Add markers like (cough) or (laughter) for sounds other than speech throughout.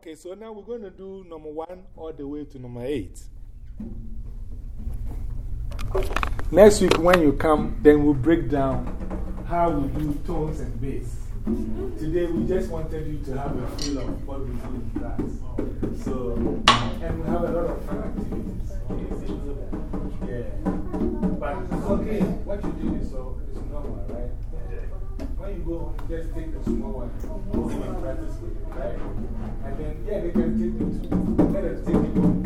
Okay, so now we're going to do number one all the way to number eight. Next week, when you come, then we'll break down how we do tones and bass. Today, we just wanted you to have a feel of what we do in class. So, and we have a lot of fun activities. Yeah. But it's okay. What you do is, so, is normal, right? When you go home, just take the small one, go home and practice with it, right? And then, yeah, they can take it. Let them take it home.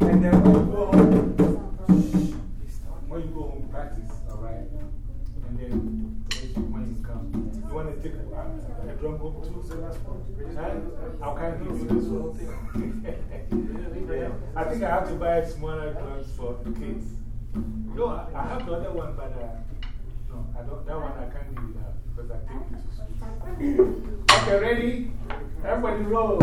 And then when you go home, when you go home, practice, all right? And then when you come, you want to take a, a drum home too, so that's fine. Kind of give you this one. yeah. (laughs) I think I have to buy smaller drums for the kids. No, I, I have the other one, but uh, no, I don't, that one I can't give you that because I take it to. Okay, ready? Everybody roll.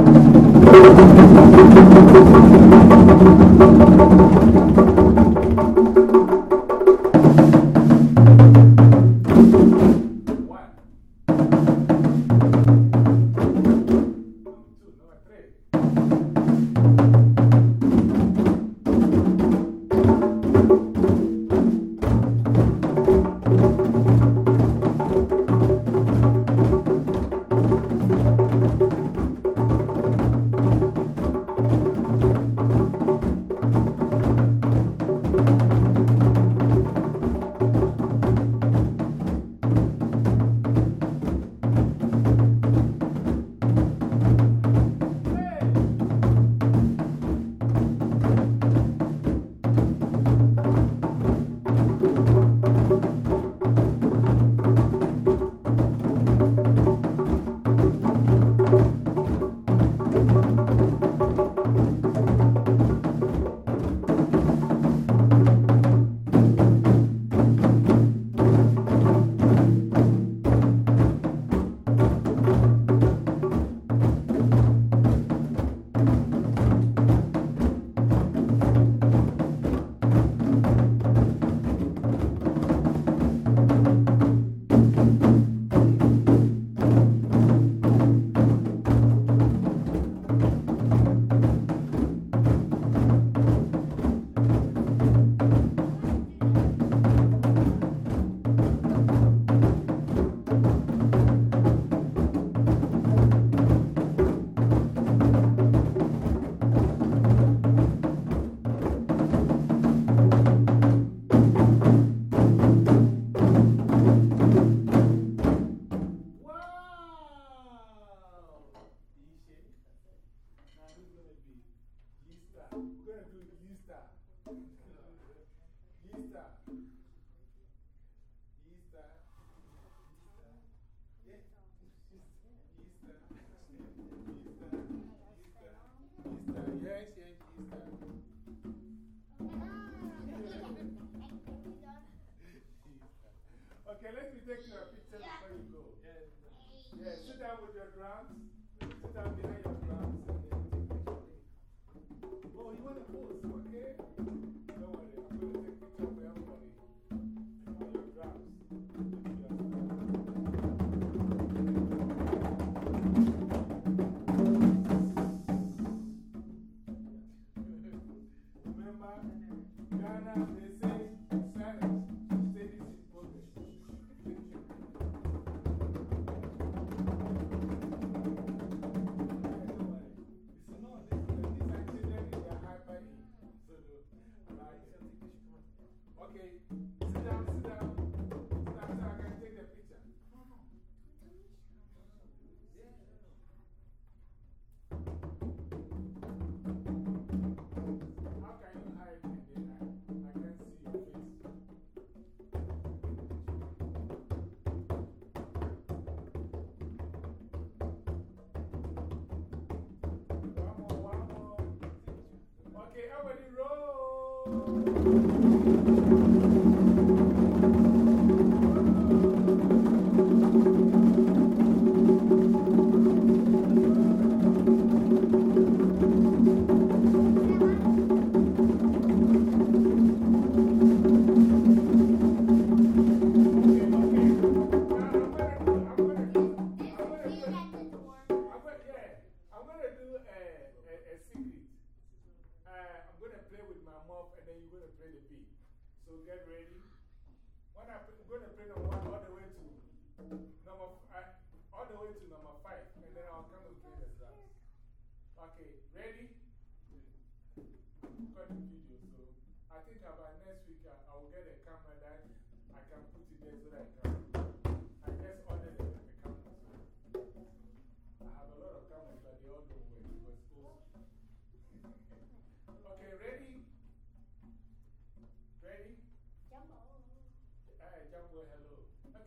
Okay, let me take you a picture before you go. Yeah, sit down with your drums. Sit down behind your drums and then take picture. Oh, you want to pose, okay? Don't worry, I'm going to do a, a, a secret. Uh, play with my mouth and then you're going to play the beat. So get ready. When I, I'm going to play the one all the way to number all the way to number five, and then I'll come and play the drums. Okay, ready? Cut the video, so I think uh, about next week I, I will get a camera that I can put it there so that I can.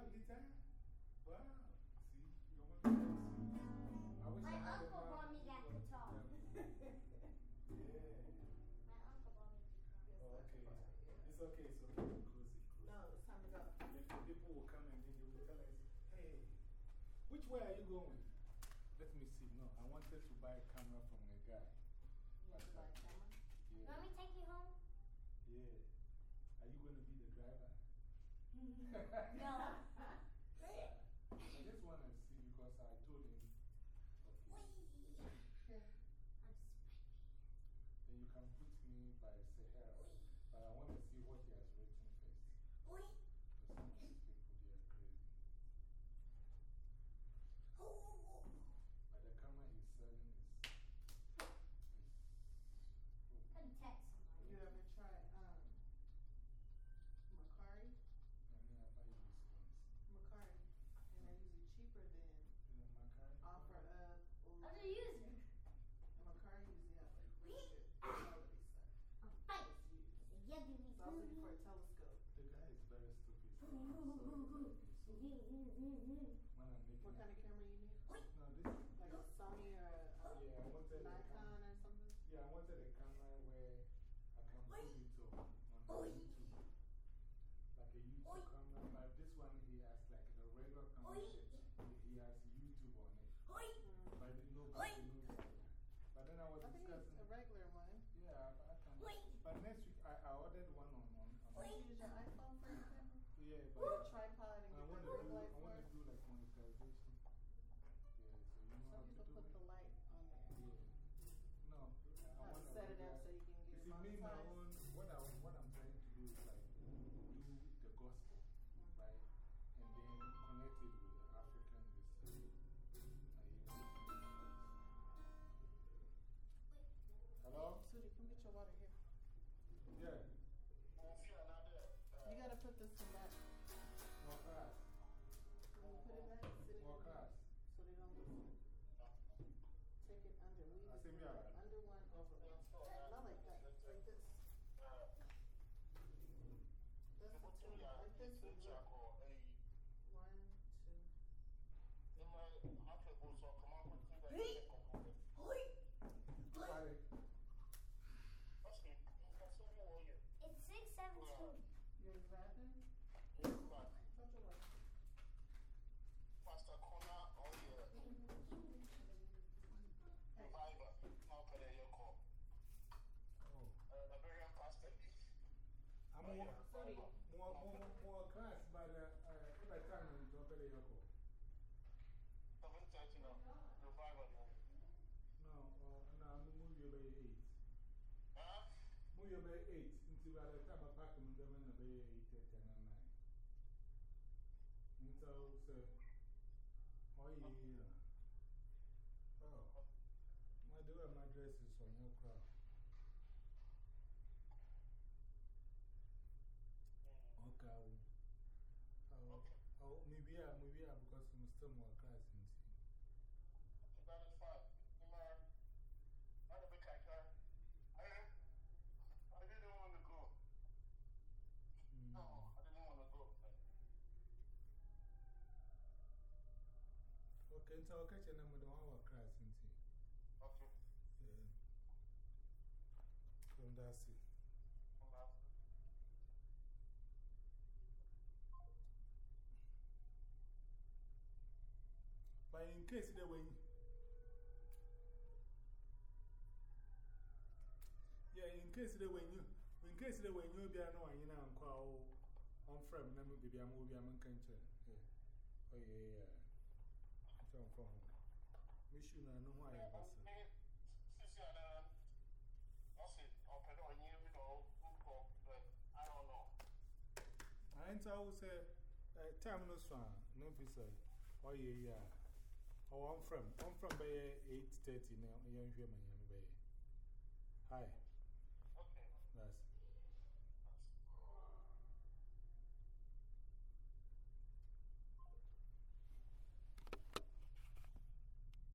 have guitar? Wow. See, you don't want to see. I wish My I had uncle bought me that guitar. yeah. (laughs) (laughs) Oh, okay. It's okay, it's okay. Close it, close No, it's time to go. If people will come and then they will tell us, hey, which way are you going? Let me see. No, I wanted to buy a camera from a guy. You want to buy a camera? Yeah. You want me to take you home? Yeah. Are you going to be the driver? No. I just want to see because I told him. Okay. I'm spinning. Then you can put me by, yourself. was I think it's a regular one. Yeah, I, I can. Wait. But next week, I, I ordered one on one. Use your iPhone, for example? Yeah, but. Or tripod and I want to do, I want to do like monetization. Yeah, so you know Some how to do Some people put the light on there. Yeah. No. I, want to set it up so you can get it me, my own to that. More you put it back, sit it More cars. So they don't listen. Take it under. It under one, over one. Not like that. Like this. That's the two. Like this. more, more, more, more class by uh, by time we drop it yako. No, uh, no, I'm moving by eight. Huh? Move by eight until by the time I pack them, they're going to eight eight, ten, and nine. And so, so, oh yeah. Oh, my dear, my dress is on your crowd. be a movie because I'm still more class in see. I didn't want to go. No, I didn't want to go. Okay, so I'll catch your the one we're class. Okay. Yeah. From that. Case they win, yeah, in case they win you, in case they win you, be I know, you know, I'm called on frame, never be a movie, I'm in country. Oh, yeah, yeah. I'm from home. Miss you, I know why I was. I don't know. I ain't always say, time no swan, no pizza. Oh, yeah, yeah. Oh, I'm from, I'm from by 8.30 now. You're here, my young boy. Hi.